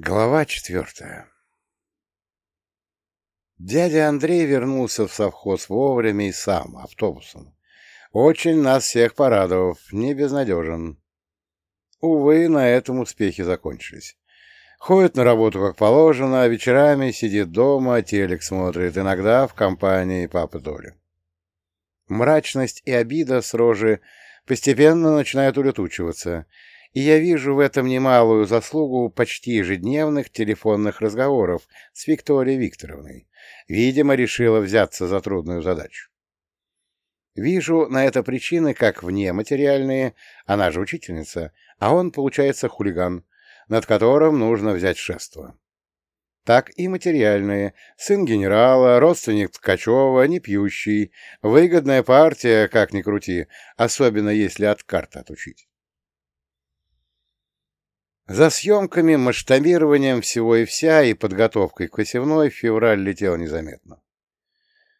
Глава четвертая Дядя Андрей вернулся в совхоз вовремя и сам, автобусом. Очень нас всех порадовав, не безнадежен. Увы, на этом успехи закончились. Ходит на работу как положено, а вечерами сидит дома, телек смотрит, иногда в компании папы Толи. Мрачность и обида с рожи постепенно начинают улетучиваться, и я вижу в этом немалую заслугу почти ежедневных телефонных разговоров с Викторией Викторовной. Видимо, решила взяться за трудную задачу. Вижу на это причины как внематериальные, она же учительница, а он, получается, хулиган, над которым нужно взять шество. Так и материальные. Сын генерала, родственник Ткачева, не пьющий, выгодная партия, как ни крути, особенно если от карт отучить. За съемками, масштабированием всего и вся и подготовкой к посевной февраль летел незаметно.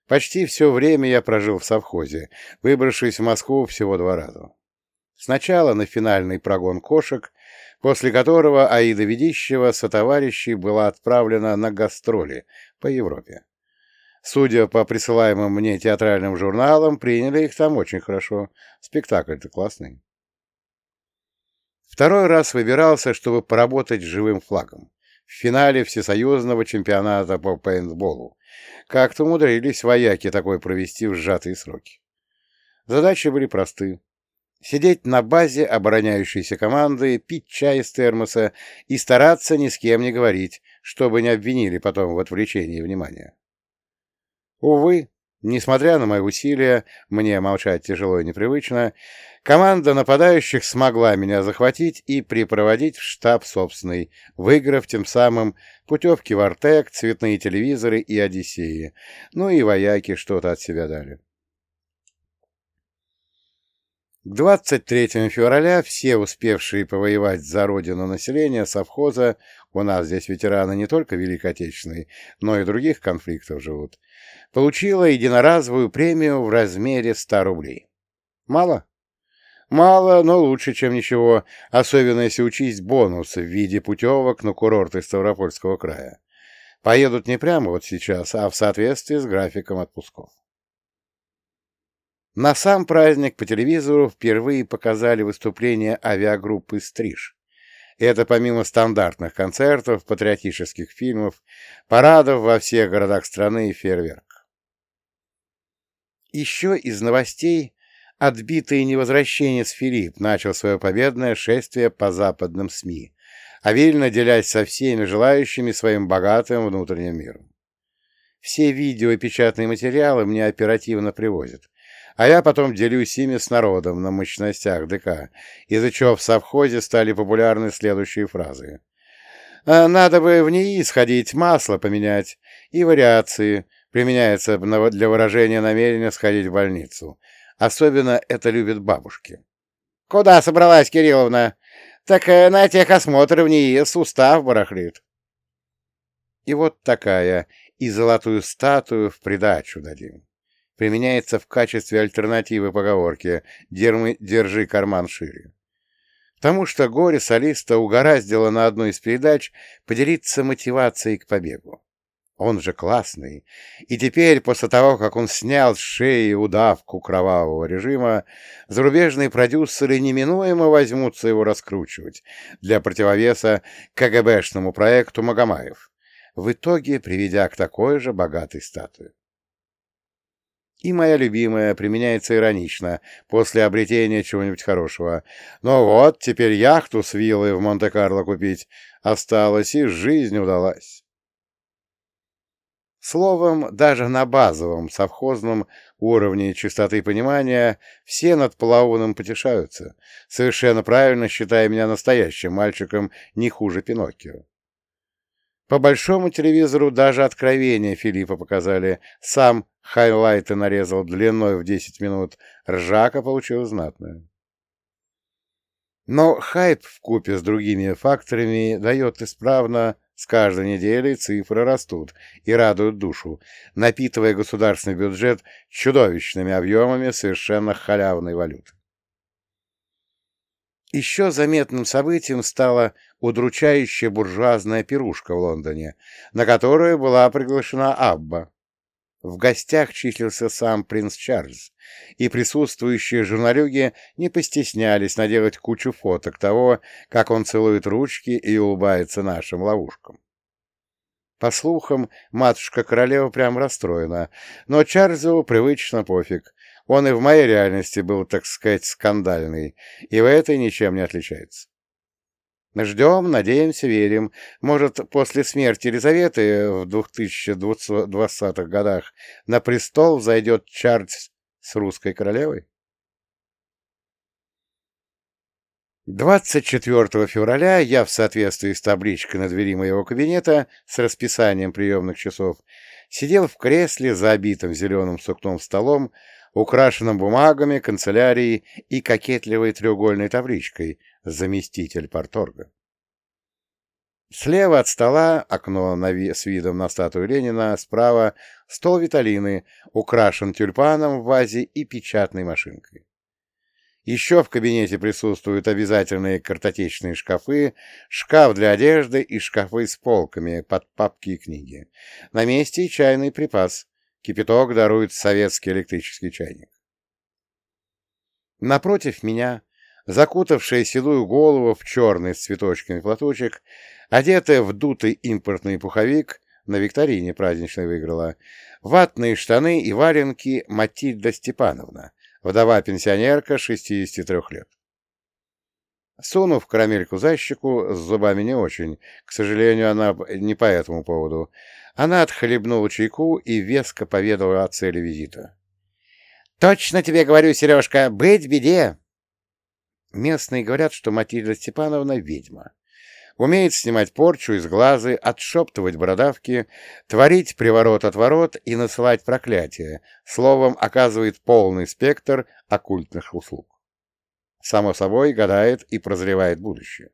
Почти все время я прожил в совхозе, выбравшись в Москву всего два раза. Сначала на финальный прогон кошек, после которого Аида Ведищева со товарищей была отправлена на гастроли по Европе. Судя по присылаемым мне театральным журналам, приняли их там очень хорошо. Спектакль-то классный. Второй раз выбирался, чтобы поработать с живым флагом. В финале всесоюзного чемпионата по пейнтболу. Как-то умудрились вояки такой провести в сжатые сроки. Задачи были просты. Сидеть на базе обороняющейся команды, пить чай из термоса и стараться ни с кем не говорить, чтобы не обвинили потом в отвлечении внимания. Увы, Несмотря на мои усилия, мне молчать тяжело и непривычно, команда нападающих смогла меня захватить и припроводить в штаб собственный, выиграв тем самым путевки в Артек, цветные телевизоры и Одиссеи, ну и вояки что-то от себя дали. К 23 февраля все успевшие повоевать за родину населения совхоза, у нас здесь ветераны не только Великой Отечественной, но и других конфликтов живут, получила единоразовую премию в размере 100 рублей. Мало? Мало, но лучше, чем ничего, особенно если учесть бонусы в виде путевок на курорты Ставропольского края. Поедут не прямо вот сейчас, а в соответствии с графиком отпусков. На сам праздник по телевизору впервые показали выступление авиагруппы «Стриж». Это помимо стандартных концертов, патриотических фильмов, парадов во всех городах страны и фейерверк. Еще из новостей отбитый невозвращенец Филипп начал свое победное шествие по западным СМИ, овильно делясь со всеми желающими своим богатым внутренним миром. Все видео и печатные материалы мне оперативно привозят, а я потом делюсь ими с народом на мощностях ДК, из-за чего в совхозе стали популярны следующие фразы. «А «Надо бы в ней сходить, масло поменять и вариации», применяется для выражения намерения сходить в больницу. Особенно это любят бабушки. — Куда собралась, Кирилловна? Так э, на техосмотр в ней сустав барахлит. И вот такая, и золотую статую в придачу дадим. Применяется в качестве альтернативы поговорке «держи карман шире». Потому что горе солиста угораздило на одной из передач поделиться мотивацией к побегу. Он же классный. И теперь, после того, как он снял с шеи удавку кровавого режима, зарубежные продюсеры неминуемо возьмутся его раскручивать для противовеса КГБшному проекту Магомаев, в итоге приведя к такой же богатой статуе. И моя любимая применяется иронично, после обретения чего-нибудь хорошего. Но вот, теперь яхту с виллой в Монте-Карло купить осталось, и жизнь удалась. Словом, даже на базовом совхозном уровне чистоты понимания все над Плауном потешаются, совершенно правильно считая меня настоящим мальчиком не хуже Пиноккио. По большому телевизору даже откровения Филиппа показали. Сам хайлайты нарезал длиной в 10 минут. Ржака получил знатная. Но хайп в купе с другими факторами дает исправно с каждой неделей цифры растут и радуют душу, напитывая государственный бюджет чудовищными объемами совершенно халявной валюты. Еще заметным событием стала удручающая буржуазная пирушка в Лондоне, на которую была приглашена Абба. В гостях числился сам принц Чарльз, и присутствующие журналюги не постеснялись наделать кучу фоток того, как он целует ручки и улыбается нашим ловушкам. По слухам, матушка-королева прям расстроена, но Чарльзу привычно пофиг. Он и в моей реальности был, так сказать, скандальный, и в этой ничем не отличается. Ждем, надеемся, верим. Может, после смерти Елизаветы в 2020-х годах на престол зайдет Чарльз с русской королевой? 24 февраля я в соответствии с табличкой на двери моего кабинета с расписанием приемных часов сидел в кресле за обитым зеленым сукном столом, украшенным бумагами, канцелярией и кокетливой треугольной табличкой «Заместитель порторга». Слева от стола окно ви с видом на статую Ленина, справа стол Виталины, украшен тюльпаном в вазе и печатной машинкой. Еще в кабинете присутствуют обязательные картотечные шкафы, шкаф для одежды и шкафы с полками под папки и книги. На месте чайный припас. Кипяток дарует советский электрический чайник. Напротив меня, закутавшая седую голову в черный с цветочками платочек, одетая в дутый импортный пуховик, на викторине праздничной выиграла, ватные штаны и валенки Матильда Степановна, вдова-пенсионерка 63 лет. Сунув карамельку за щеку, с зубами не очень, к сожалению, она не по этому поводу, она отхлебнула чайку и веско поведала о цели визита. «Точно тебе говорю, Сережка, быть беде!» Местные говорят, что Матильда Степановна — ведьма. Умеет снимать порчу из глазы, отшептывать бородавки, творить приворот-отворот и насылать проклятия, словом, оказывает полный спектр оккультных услуг. Само собой, гадает и прозревает будущее.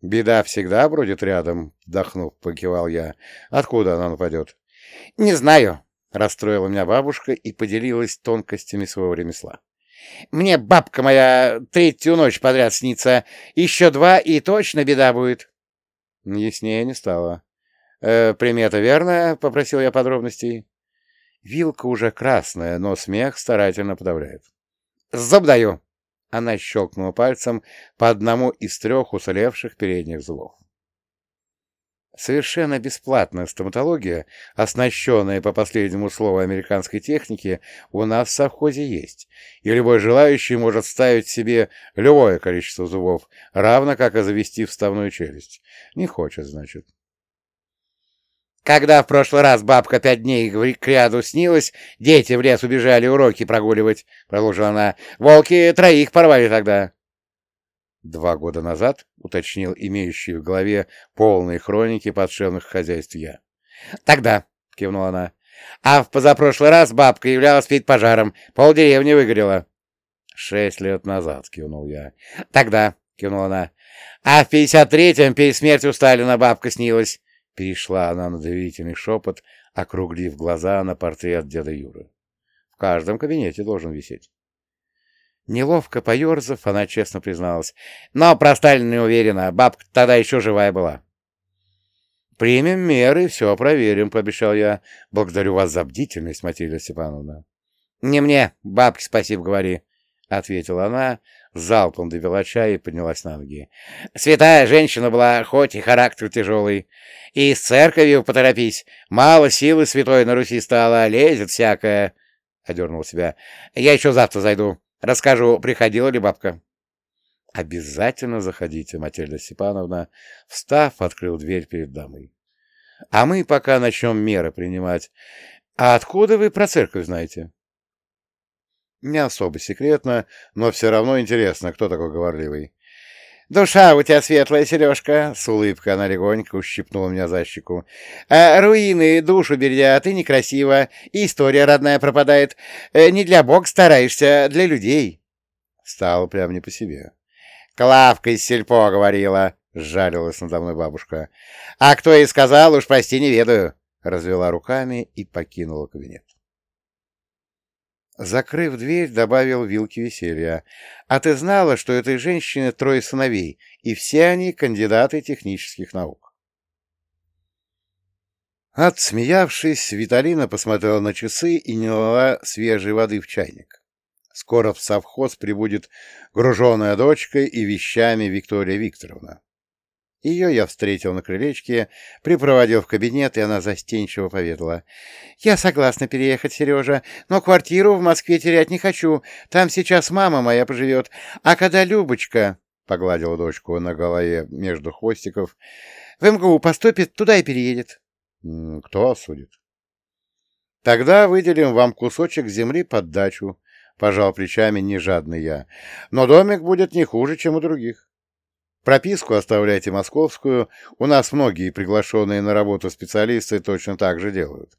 «Беда всегда бродит рядом», — вдохнув, покивал я. «Откуда она нападет?» «Не знаю», — расстроила меня бабушка и поделилась тонкостями своего ремесла. Мне бабка моя третью ночь подряд снится. Еще два, и точно беда будет. Яснее не стало. «Э, «Примета верная?» — попросил я подробностей. Вилка уже красная, но смех старательно подавляет. «Зуб даю!» Она щелкнула пальцем по одному из трех уцелевших передних зубов. Совершенно бесплатная стоматология, оснащенная по последнему слову американской техники, у нас в совхозе есть, и любой желающий может ставить себе любое количество зубов, равно как и завести вставную челюсть. Не хочет, значит. Когда в прошлый раз бабка пять дней к ряду снилась, дети в лес убежали уроки прогуливать, — продолжила она. Волки троих порвали тогда. Два года назад, — уточнил имеющий в голове полные хроники подшефных хозяйств я. — Тогда, — кивнула она. — А в позапрошлый раз бабка являлась перед пожаром, полдеревни выгорела. — Шесть лет назад, — кивнул я. — Тогда, — кивнула она. — А в пятьдесят третьем перед смертью Сталина бабка снилась. Перешла она на доверительный шепот, округлив глаза на портрет деда Юры. В каждом кабинете должен висеть. Неловко поерзав, она честно призналась. Но про Сталина не уверена, бабка тогда еще живая была. «Примем меры, все проверим», — пообещал я. «Благодарю вас за бдительность, Матильда Степановна». «Не мне, бабке спасибо говори», — ответила она, залпом допила чай и поднялась на ноги. «Святая женщина была, хоть и характер тяжелый. И с церковью поторопись. Мало силы святой на Руси стало, лезет всякое», — одернул себя. «Я еще завтра зайду». Расскажу, приходила ли бабка. Обязательно заходите, Матильда Степановна. Встав, открыл дверь перед дамой. А мы пока начнем меры принимать. А откуда вы про церковь знаете? Не особо секретно, но все равно интересно, кто такой говорливый. «Душа у тебя светлая, Сережка!» — с улыбкой она легонько ущипнула меня за щеку. «А руины душу бердят, ты некрасиво, и история родная пропадает. Э, не для бога стараешься, для людей». Стало прям не по себе. «Клавка из сельпо говорила», — сжалилась надо мной бабушка. «А кто и сказал, уж прости, не ведаю», — развела руками и покинула кабинет. Закрыв дверь, добавил вилки веселья. «А ты знала, что этой женщины трое сыновей, и все они кандидаты технических наук?» Отсмеявшись, Виталина посмотрела на часы и не налила свежей воды в чайник. Скоро в совхоз прибудет груженная дочка и вещами Виктория Викторовна. Ее я встретил на крылечке, припроводил в кабинет, и она застенчиво поведала. — Я согласна переехать, Сережа, но квартиру в Москве терять не хочу. Там сейчас мама моя поживет. А когда Любочка, — погладила дочку на голове между хвостиков, — в МГУ поступит, туда и переедет. — Кто осудит? — Тогда выделим вам кусочек земли под дачу, — пожал плечами нежадный я. — Но домик будет не хуже, чем у других. Прописку оставляйте московскую, у нас многие приглашенные на работу специалисты точно так же делают.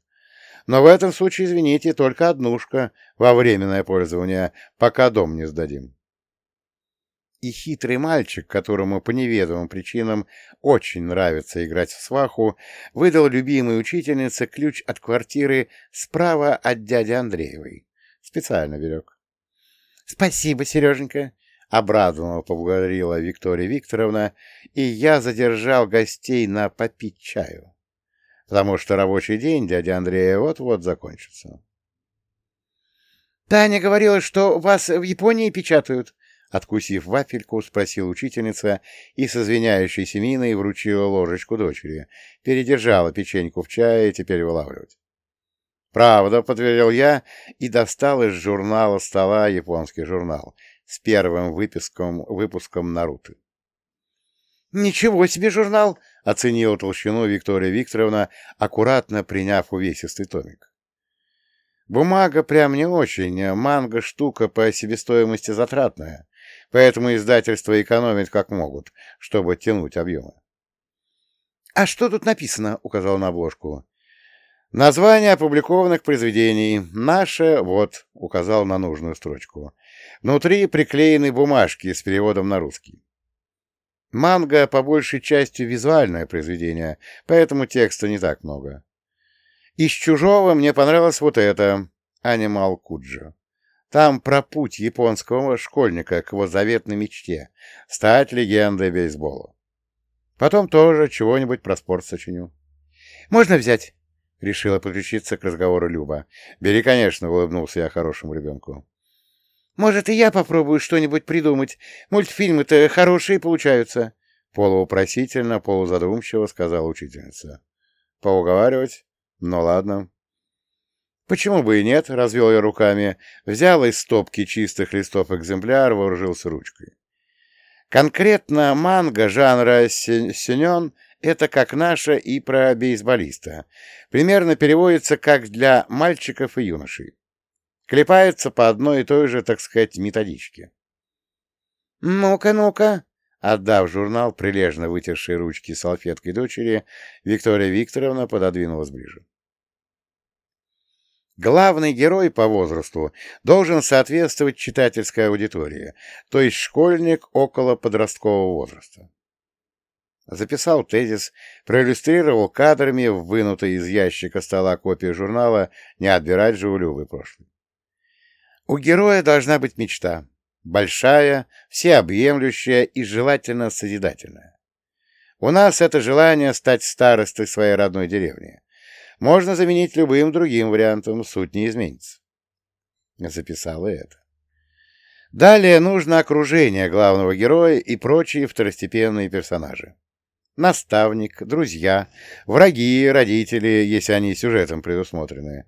Но в этом случае, извините, только однушка во временное пользование, пока дом не сдадим. И хитрый мальчик, которому по неведомым причинам очень нравится играть в сваху, выдал любимой учительнице ключ от квартиры справа от дяди Андреевой. Специально берег. — Спасибо, Сереженька, — обрадованно поблагодарила Виктория Викторовна, и я задержал гостей на попить чаю, потому что рабочий день дяди Андрея вот-вот закончится. «Таня говорила, что вас в Японии печатают», — откусив вафельку, спросила учительница и с извиняющейся миной вручила ложечку дочери, передержала печеньку в чае и теперь вылавливать. «Правда», — подтвердил я и достал из журнала стола японский журнал — с первым выпуском, выпуском Наруто. «Ничего себе журнал!» — оценила толщину Виктория Викторовна, аккуратно приняв увесистый томик. «Бумага прям не очень, манга штука по себестоимости затратная, поэтому издательства экономят как могут, чтобы тянуть объемы». «А что тут написано?» — указал на обложку. «Название опубликованных произведений. Наше, вот», — указал на нужную строчку. Внутри приклеены бумажки с переводом на русский. Манга по большей части визуальное произведение, поэтому текста не так много. Из «Чужого» мне понравилось вот это «Анимал Куджо». Там про путь японского школьника к его заветной мечте — стать легендой бейсбола. Потом тоже чего-нибудь про спорт сочиню. «Можно взять?» — решила подключиться к разговору Люба. «Бери, конечно», — улыбнулся я хорошему ребенку. Может, и я попробую что-нибудь придумать. Мультфильмы-то хорошие получаются. Полупросительно, полузадумчиво сказала учительница. Поуговаривать? Ну ладно. Почему бы и нет, развел я руками, взял из стопки чистых листов экземпляр, вооружился ручкой. Конкретно манга жанра синен — это как наша и про бейсболиста. Примерно переводится как для мальчиков и юношей. Клепается по одной и той же, так сказать, методичке. «Ну-ка, ну-ка!» Отдав журнал, прилежно вытершей ручки салфеткой дочери, Виктория Викторовна пододвинулась ближе. Главный герой по возрасту должен соответствовать читательской аудитории, то есть школьник около подросткового возраста. Записал тезис, проиллюстрировал кадрами, вынутой из ящика стола копии журнала «Не отбирать же у Любы прошлый». У героя должна быть мечта. Большая, всеобъемлющая и желательно созидательная. У нас это желание стать старостой своей родной деревни. Можно заменить любым другим вариантом, суть не изменится. Записала это. Далее нужно окружение главного героя и прочие второстепенные персонажи. Наставник, друзья, враги, родители, если они сюжетом предусмотрены,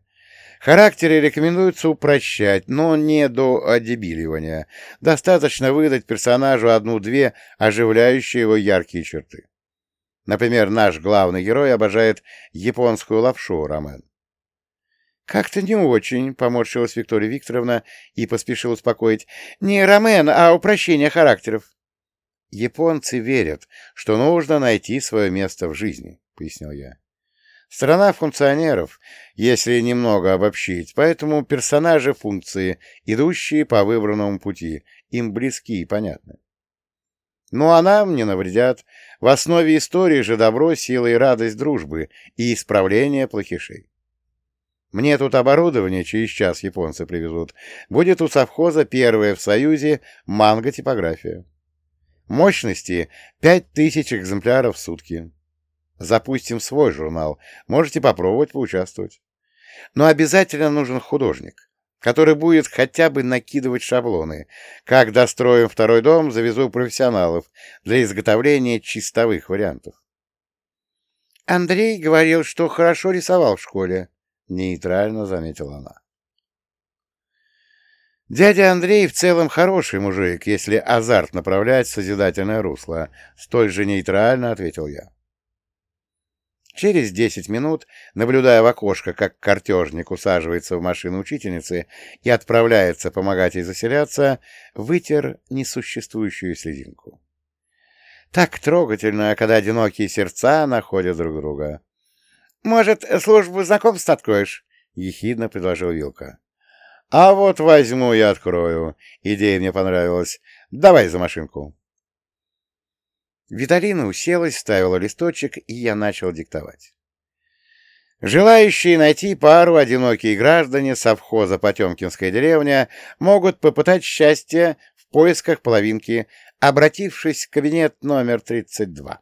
Характеры рекомендуется упрощать, но не до одебиливания. Достаточно выдать персонажу одну-две оживляющие его яркие черты. Например, наш главный герой обожает японскую лапшу рамен. «Как-то не очень», — поморщилась Виктория Викторовна и поспешила успокоить. «Не рамен, а упрощение характеров». «Японцы верят, что нужно найти свое место в жизни», — пояснил я. Страна функционеров, если немного обобщить, поэтому персонажи функции, идущие по выбранному пути, им близки и понятны. Ну а нам не навредят. В основе истории же добро, сила и радость дружбы и исправление плохишей. Мне тут оборудование через час японцы привезут. Будет у совхоза первая в Союзе манго-типография. Мощности пять тысяч экземпляров в сутки. Запустим свой журнал. Можете попробовать поучаствовать. Но обязательно нужен художник, который будет хотя бы накидывать шаблоны. Как достроим второй дом, завезу профессионалов для изготовления чистовых вариантов. Андрей говорил, что хорошо рисовал в школе, — нейтрально заметила она. Дядя Андрей в целом хороший мужик, если азарт направлять в созидательное русло, — столь же нейтрально ответил я. Через десять минут, наблюдая в окошко, как картежник усаживается в машину учительницы и отправляется помогать ей заселяться, вытер несуществующую слезинку. Так трогательно, когда одинокие сердца находят друг друга. — Может, службу знакомств откроешь? — ехидно предложил Вилка. — А вот возьму и открою. Идея мне понравилась. Давай за машинку. Виталина уселась, вставила листочек, и я начал диктовать. Желающие найти пару одинокие граждане совхоза Потемкинская деревня могут попытать счастье в поисках половинки, обратившись в кабинет номер 32.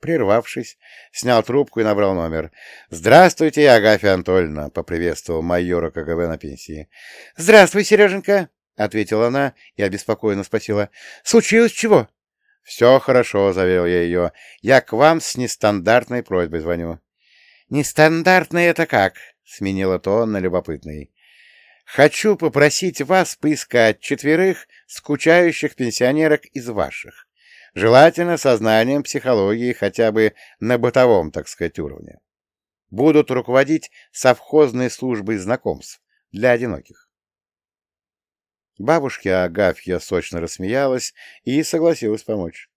Прервавшись, снял трубку и набрал номер. «Здравствуйте, Агафья Анатольевна!» — поприветствовал майора КГБ на пенсии. «Здравствуй, Сереженька!» — ответила она и обеспокоенно спросила. «Случилось чего?» «Все хорошо», — заверил я ее. «Я к вам с нестандартной просьбой звоню». «Нестандартный это как?» — сменила тон на любопытный. «Хочу попросить вас поискать четверых скучающих пенсионерок из ваших желательно со знанием психологии хотя бы на бытовом, так сказать, уровне. Будут руководить совхозной службой знакомств для одиноких. Бабушка Агафья сочно рассмеялась и согласилась помочь.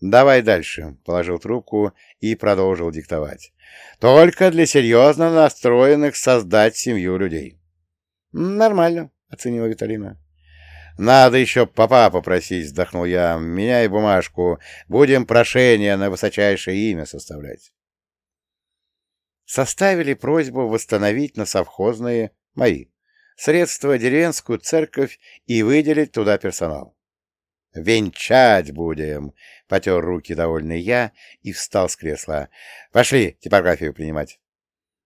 «Давай дальше», — положил трубку и продолжил диктовать. «Только для серьезно настроенных создать семью людей». «Нормально», — оценила Виталина. «Надо еще папа попросить», — вздохнул я. «Меняй бумажку. Будем прошение на высочайшее имя составлять». Составили просьбу восстановить на совхозные мои средства деревенскую церковь и выделить туда персонал. «Венчать будем!» — потер руки довольный я и встал с кресла. «Пошли типографию принимать».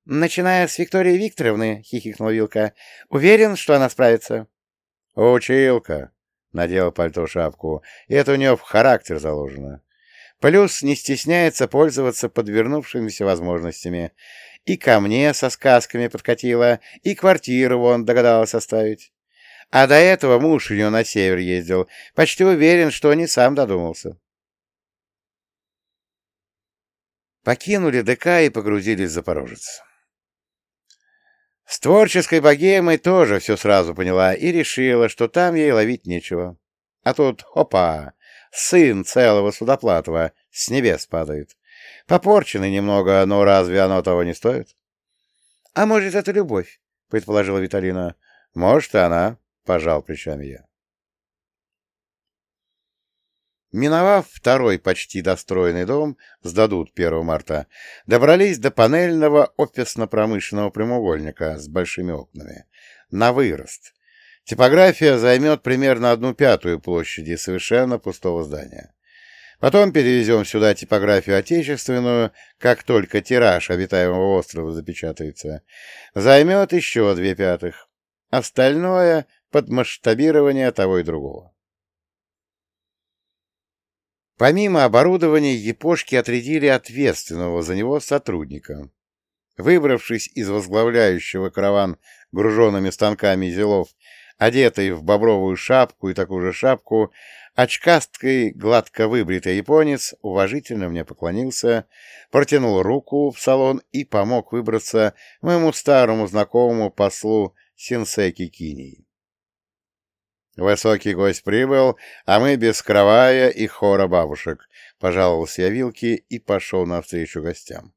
«Начиная с Виктории Викторовны», — хихикнула Вилка, — «уверен, что она справится». «Училка!» — надел пальто-шапку. «Это у нее в характер заложено. Плюс не стесняется пользоваться подвернувшимися возможностями. И ко мне со сказками подкатила, и квартиру вон догадалась оставить. А до этого муж у нее на север ездил. Почти уверен, что не сам додумался». Покинули ДК и погрузились в Запорожец. С творческой богемой тоже все сразу поняла и решила, что там ей ловить нечего. А тут, опа, сын целого Судоплатова с небес падает. Попорченный немного, но разве оно того не стоит? — А может, это любовь? — предположила Виталина. — Может, и она, — пожал плечами я. Миновав второй почти достроенный дом, сдадут 1 марта, добрались до панельного офисно-промышленного прямоугольника с большими окнами. На вырост. Типография займет примерно одну пятую площади совершенно пустого здания. Потом перевезем сюда типографию отечественную, как только тираж обитаемого острова запечатается. Займет еще две пятых. Остальное — под масштабирование того и другого. Помимо оборудования, япошки отрядили ответственного за него сотрудника. Выбравшись из возглавляющего караван груженными станками зелов, одетый в бобровую шапку и такую же шапку, очкасткой гладко выбритый японец уважительно мне поклонился, протянул руку в салон и помог выбраться моему старому знакомому послу Синсеки Кинии. Высокий гость прибыл, а мы без кровая и хора бабушек. Пожаловался я Вилке и пошел навстречу гостям.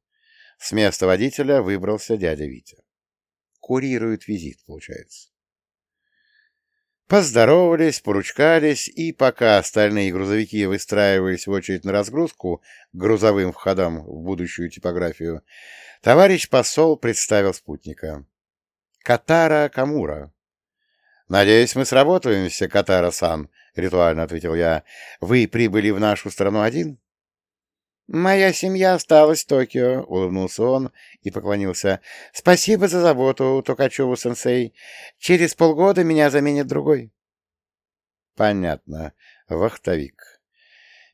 С места водителя выбрался дядя Витя. Курирует визит, получается. Поздоровались, поручкались, и пока остальные грузовики выстраивались в очередь на разгрузку к грузовым входам в будущую типографию, товарищ посол представил спутника. Катара Камура. «Надеюсь, мы сработаемся, Катара-сан», — ритуально ответил я. «Вы прибыли в нашу страну один?» «Моя семья осталась в Токио», — улыбнулся он и поклонился. «Спасибо за заботу, Токачеву-сенсей. Через полгода меня заменит другой». «Понятно. Вахтовик.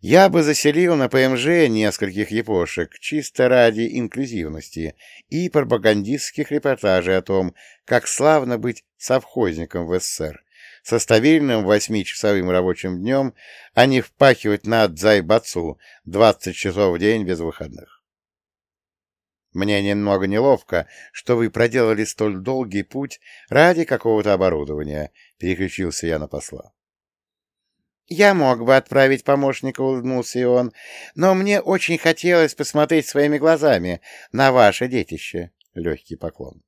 Я бы заселил на ПМЖ нескольких япошек, чисто ради инклюзивности и пропагандистских репортажей о том, как славно быть совхозником в СССР, со стабильным восьмичасовым рабочим днем, а не впахивать на дзайбацу 20 часов в день без выходных. Мне немного неловко, что вы проделали столь долгий путь ради какого-то оборудования, переключился я на посла. «Я мог бы отправить помощника», — улыбнулся и он, «но мне очень хотелось посмотреть своими глазами на ваше детище». Легкий поклон.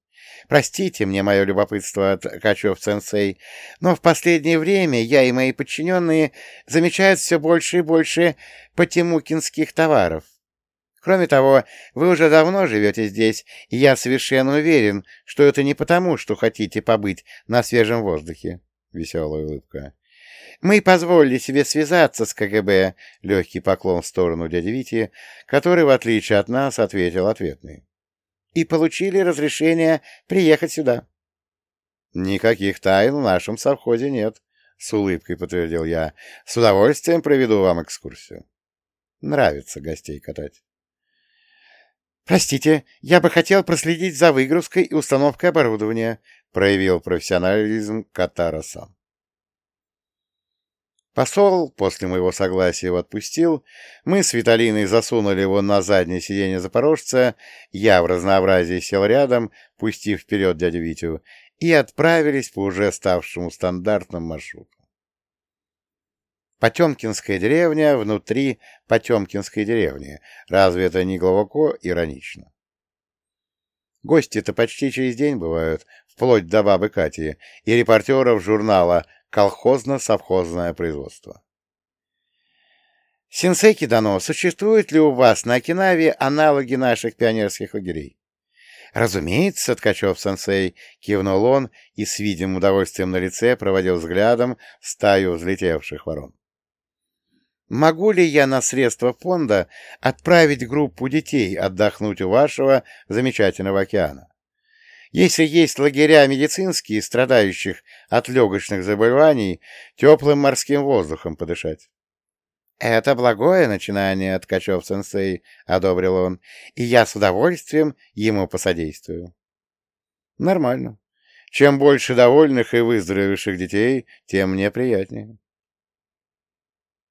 Простите мне мое любопытство, Ткачев-сенсей, но в последнее время я и мои подчиненные замечают все больше и больше потемукинских товаров. Кроме того, вы уже давно живете здесь, и я совершенно уверен, что это не потому, что хотите побыть на свежем воздухе. Веселая улыбка. Мы позволили себе связаться с КГБ, легкий поклон в сторону дяди Вити, который, в отличие от нас, ответил ответный и получили разрешение приехать сюда. — Никаких тайн в нашем совхозе нет, — с улыбкой подтвердил я. — С удовольствием проведу вам экскурсию. Нравится гостей катать. — Простите, я бы хотел проследить за выгрузкой и установкой оборудования, — проявил профессионализм Катара сам. Посол после моего согласия его отпустил, мы с Виталиной засунули его на заднее сиденье запорожца, я в разнообразии сел рядом, пустив вперед дядю Витю, и отправились по уже ставшему стандартному маршруту. Потемкинская деревня внутри Потемкинской деревни. Разве это не глубоко иронично? Гости-то почти через день бывают, вплоть до бабы Кати и репортеров журнала колхозно-совхозное производство. Сенсей Кидано, существуют ли у вас на Окинаве аналоги наших пионерских лагерей? Разумеется, Ткачев-сенсей, кивнул он и с видимым удовольствием на лице проводил взглядом стаю взлетевших ворон. Могу ли я на средства фонда отправить группу детей отдохнуть у вашего замечательного океана? Если есть лагеря медицинские, страдающих от легочных заболеваний, теплым морским воздухом подышать. «Это благое начинание, Ткачев-сенсей», — одобрил он, — «и я с удовольствием ему посодействую». «Нормально. Чем больше довольных и выздоровевших детей, тем мне приятнее».